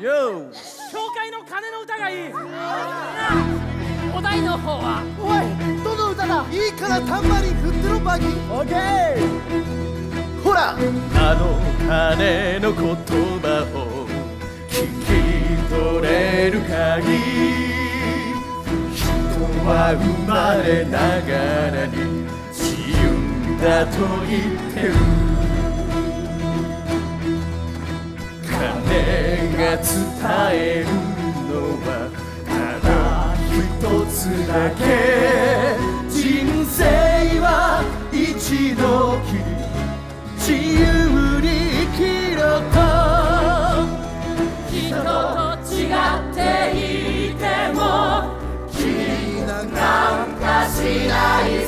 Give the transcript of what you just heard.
よ教会の鐘の歌がいい。お題の方は？おいどの歌だ？いいからたんまり振ってろバギー。オッケーほら。あの鐘の言葉を聞き取れる限り。人は生まれながらに自由だと言ってる伝えるのはただ一つだけ人生は一度きり自由に生きろと人と違っていても君なんかしない